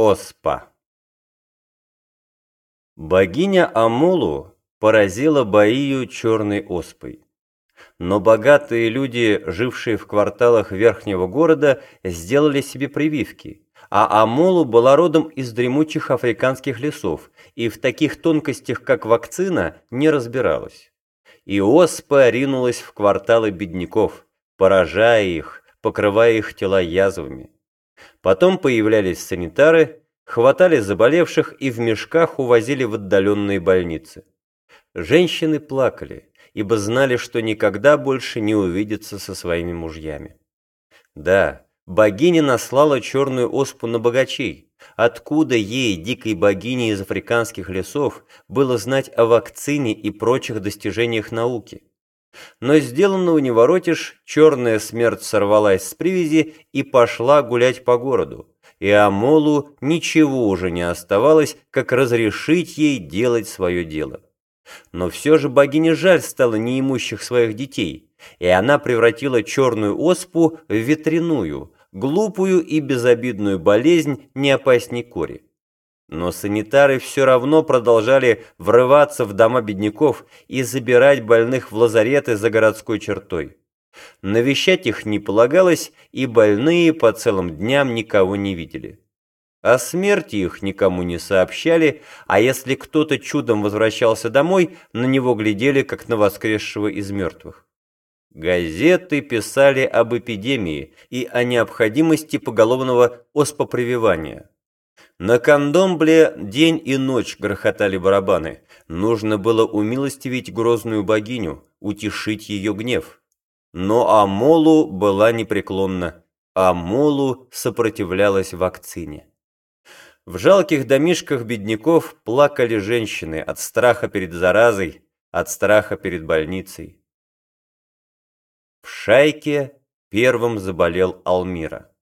Оспа Богиня Амулу поразила Баию черной оспой. Но богатые люди, жившие в кварталах верхнего города, сделали себе прививки, а Амулу была родом из дремучих африканских лесов и в таких тонкостях, как вакцина, не разбиралась. И оспа ринулась в кварталы бедняков, поражая их, покрывая их тела язвами. Потом появлялись санитары, хватали заболевших и в мешках увозили в отдаленные больницы. Женщины плакали, ибо знали, что никогда больше не увидятся со своими мужьями. Да, богиня наслала черную оспу на богачей. Откуда ей, дикой богине из африканских лесов, было знать о вакцине и прочих достижениях науки? Но сделанного не воротишь, черная смерть сорвалась с привязи и пошла гулять по городу, и Амолу ничего уже не оставалось, как разрешить ей делать свое дело. Но все же богине жаль стало неимущих своих детей, и она превратила черную оспу в ветряную, глупую и безобидную болезнь не опасней кори. Но санитары все равно продолжали врываться в дома бедняков и забирать больных в лазареты за городской чертой. Навещать их не полагалось, и больные по целым дням никого не видели. О смерти их никому не сообщали, а если кто-то чудом возвращался домой, на него глядели, как на воскресшего из мертвых. Газеты писали об эпидемии и о необходимости поголовного оспопрививания. На кандомбле день и ночь грохотали барабаны. Нужно было умилостивить грозную богиню, утешить ее гнев. Но Амолу была непреклонна. Амолу сопротивлялась вакцине. В жалких домишках бедняков плакали женщины от страха перед заразой, от страха перед больницей. В шайке первым заболел Алмира.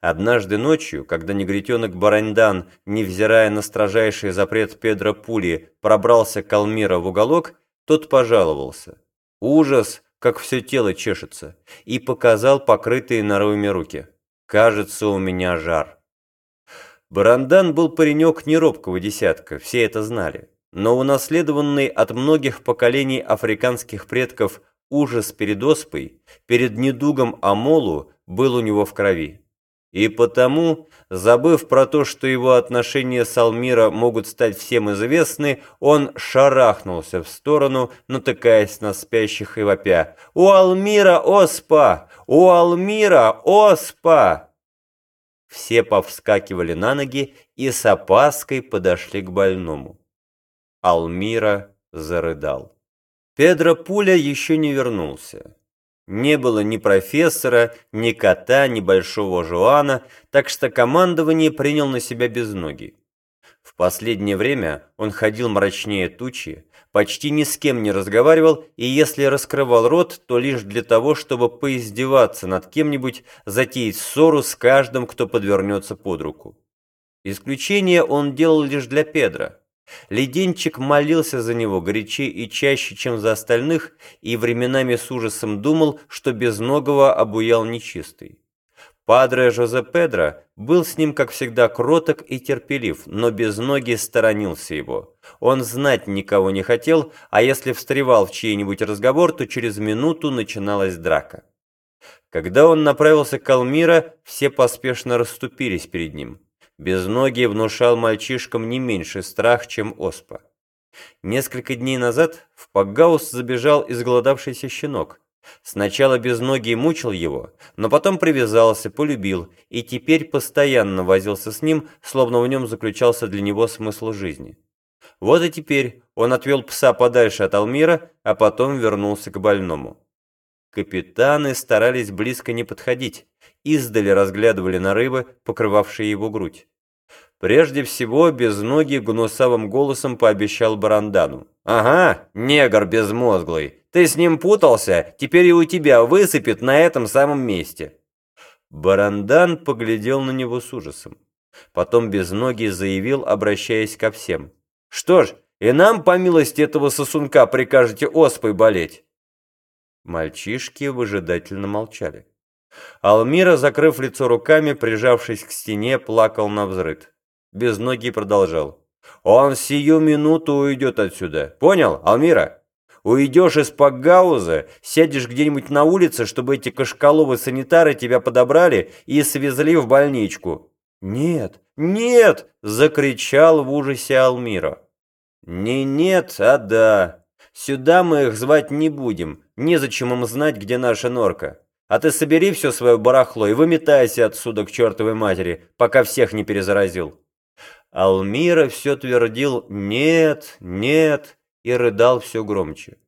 Однажды ночью, когда негритенок Барандан, невзирая на строжайший запрет Педро Пули, пробрался к Алмира в уголок, тот пожаловался. Ужас, как все тело чешется, и показал покрытые норовыми руки. «Кажется, у меня жар». Барандан был паренек неробкого десятка, все это знали. Но унаследованный от многих поколений африканских предков ужас перед оспой, перед недугом Амолу был у него в крови. И потому, забыв про то, что его отношения с Алмира могут стать всем известны, он шарахнулся в сторону, натыкаясь на спящих и вопя. «У Алмира оспа! У Алмира оспа!» Все повскакивали на ноги и с опаской подошли к больному. Алмира зарыдал. Педро Пуля еще не вернулся. Не было ни профессора, ни кота, ни большого Жуана, так что командование принял на себя без ноги. В последнее время он ходил мрачнее тучи, почти ни с кем не разговаривал, и если раскрывал рот, то лишь для того, чтобы поиздеваться над кем-нибудь, затеять ссору с каждым, кто подвернется под руку. Исключение он делал лишь для Педра. Леденчик молился за него горячее и чаще, чем за остальных, и временами с ужасом думал, что безногого обуял нечистый. Падре Жозе Педро был с ним, как всегда, кроток и терпелив, но безногий сторонился его. Он знать никого не хотел, а если встревал в чей-нибудь разговор, то через минуту начиналась драка. Когда он направился к Алмира, все поспешно расступились перед ним. Безногий внушал мальчишкам не меньше страх, чем оспа. Несколько дней назад в Пакгаус забежал изголодавшийся щенок. Сначала Безногий мучил его, но потом привязался, полюбил и теперь постоянно возился с ним, словно в нем заключался для него смысл жизни. Вот и теперь он отвел пса подальше от Алмира, а потом вернулся к больному. Капитаны старались близко не подходить, издали разглядывали на рыбы, покрывавшие его грудь. Прежде всего, без ноги гнусавым голосом пообещал Барандану. «Ага, негр безмозглый, ты с ним путался, теперь и у тебя высыпет на этом самом месте». Барандан поглядел на него с ужасом. Потом без ноги заявил, обращаясь ко всем. «Что ж, и нам, по милости этого сосунка, прикажете оспой болеть?» Мальчишки выжидательно молчали. Алмира, закрыв лицо руками, прижавшись к стене, плакал на взрыд. Безногий продолжал. «Он сию минуту уйдет отсюда. Понял, Алмира? Уйдешь из Пакгауза, сядешь где-нибудь на улице, чтобы эти кашкаловы-санитары тебя подобрали и свезли в больничку». «Нет, нет!» – закричал в ужасе Алмира. «Не нет, а да. Сюда мы их звать не будем. Незачем им знать, где наша норка. А ты собери все свое барахло и выметайся отсюда к чертовой матери, пока всех не перезаразил». Алмира все твердил «нет, нет» и рыдал все громче.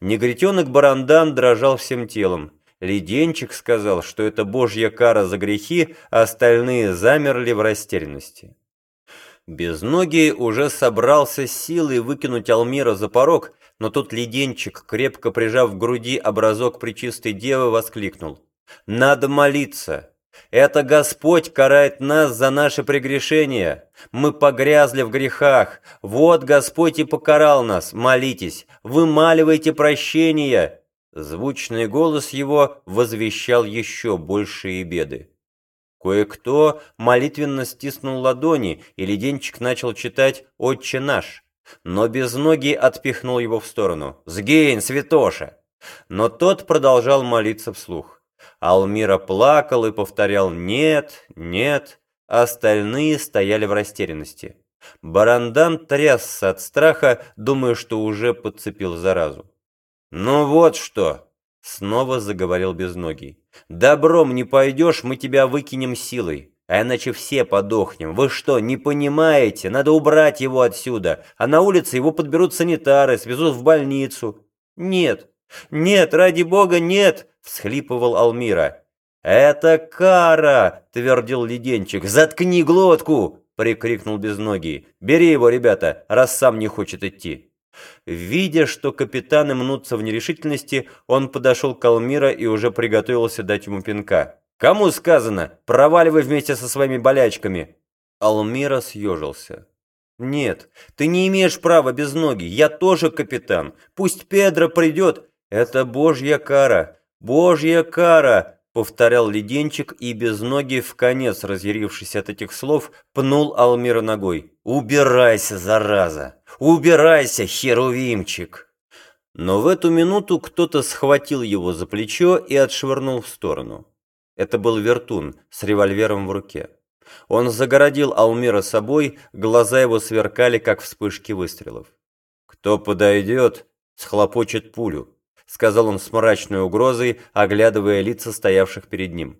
Негритенок Барандан дрожал всем телом. Леденчик сказал, что это божья кара за грехи, а остальные замерли в растерянности. Безногий уже собрался силой выкинуть Алмира за порог, но тут леденчик, крепко прижав к груди образок Пречистой Девы, воскликнул. «Надо молиться! Это Господь карает нас за наши прегрешения. Мы погрязли в грехах. Вот Господь и покарал нас. Молитесь, вымаливайте прощения!» Звучный голос его возвещал еще большие беды. Кое-кто молитвенно стиснул ладони, и леденчик начал читать «Отче наш». Но безногий отпихнул его в сторону. «Сгинь, святоша!» Но тот продолжал молиться вслух. Алмира плакал и повторял «нет, нет», остальные стояли в растерянности. Барандан трясся от страха, думая, что уже подцепил заразу. «Ну вот что!» — снова заговорил Безногий. «Добром не пойдешь, мы тебя выкинем силой, а иначе все подохнем. Вы что, не понимаете? Надо убрать его отсюда, а на улице его подберут санитары, свезут в больницу». «Нет, нет, ради бога, нет!» — всхлипывал Алмира. «Это кара!» — твердил Леденчик. «Заткни глотку!» — прикрикнул Безногий. «Бери его, ребята, раз сам не хочет идти». Видя, что капитаны мнутся в нерешительности, он подошел к Алмира и уже приготовился дать ему пинка. «Кому сказано? Проваливай вместе со своими болячками!» Алмира съежился. «Нет, ты не имеешь права без ноги, я тоже капитан. Пусть Педро придет. Это божья кара, божья кара!» Повторял леденчик и без ноги, в конец разъярившись от этих слов, пнул Алмира ногой. «Убирайся, зараза! Убирайся, херувимчик!» Но в эту минуту кто-то схватил его за плечо и отшвырнул в сторону. Это был Вертун с револьвером в руке. Он загородил Алмира собой, глаза его сверкали, как вспышки выстрелов. «Кто подойдет, схлопочет пулю», сказал он с мрачной угрозой, оглядывая лица стоявших перед ним.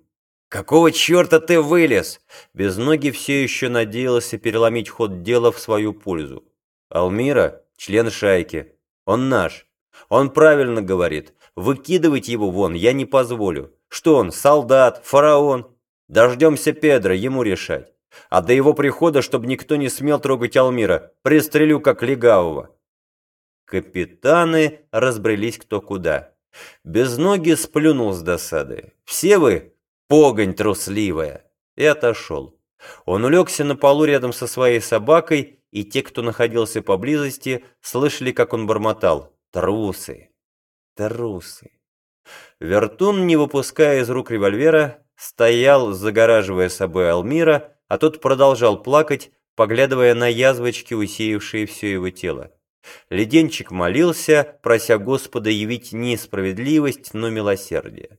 «Какого черта ты вылез?» Безногий все еще надеялся переломить ход дела в свою пользу. «Алмира – член шайки. Он наш. Он правильно говорит. Выкидывать его вон я не позволю. Что он, солдат, фараон? Дождемся Педра, ему решать. А до его прихода, чтобы никто не смел трогать Алмира, пристрелю как легавого. Капитаны разбрелись кто куда. Без ноги сплюнул с досады. «Все вы погонь трусливая!» И отошел. Он улегся на полу рядом со своей собакой, и те, кто находился поблизости, слышали, как он бормотал. «Трусы! Трусы!» Вертун, не выпуская из рук револьвера, стоял, загораживая собой Алмира, а тот продолжал плакать, поглядывая на язвочки, усеявшие все его тело. Леденчик молился, прося Господа явить не справедливость, но милосердие.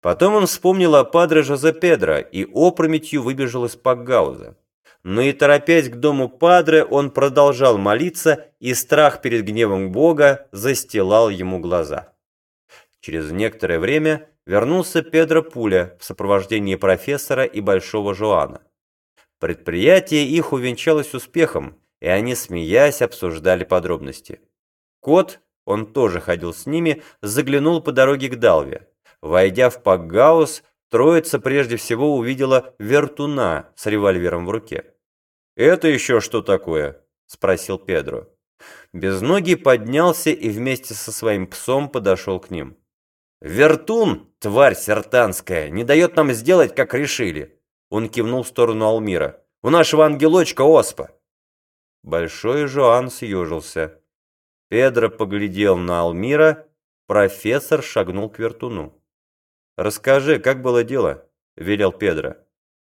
Потом он вспомнил о падре Жозе Педро и опрометью выбежал из Пакгауза. Но и торопясь к дому падре, он продолжал молиться, и страх перед гневом Бога застилал ему глаза. Через некоторое время вернулся Педро Пуля в сопровождении профессора и Большого Жоана. Предприятие их увенчалось успехом, и они, смеясь, обсуждали подробности. Кот, он тоже ходил с ними, заглянул по дороге к Далве. Войдя в Пакгаус, троица прежде всего увидела вертуна с револьвером в руке. «Это еще что такое?» – спросил Педро. Безногий поднялся и вместе со своим псом подошел к ним. «Вертун, тварь сертанская, не дает нам сделать, как решили!» Он кивнул в сторону Алмира. «У нашего ангелочка оспа!» Большой Жоан съежился. Педро поглядел на Алмира, профессор шагнул к вертуну. «Расскажи, как было дело?» – велел Педро.